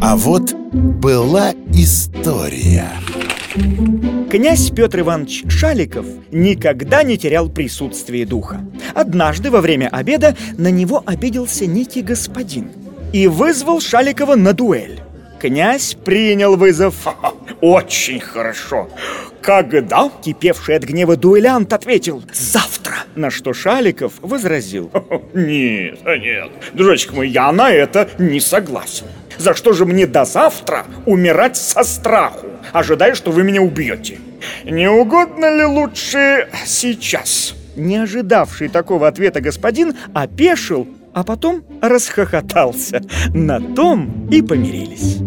А вот была история Князь Петр Иванович Шаликов никогда не терял присутствие духа. Однажды во время обеда на него обиделся некий господин и вызвал Шаликова на дуэль. Князь принял вызов. Очень хорошо. Когда? Кипевший от гнева дуэлянт ответил «Завтра!» На что Шаликов возразил Нет, нет, дружочек мой, я на это не согласен. За что же мне до завтра умирать со страху, ожидая, что вы меня убьете? Не угодно ли лучше сейчас? Не ожидавший такого ответа господин опешил, а потом расхохотался. На том и помирились.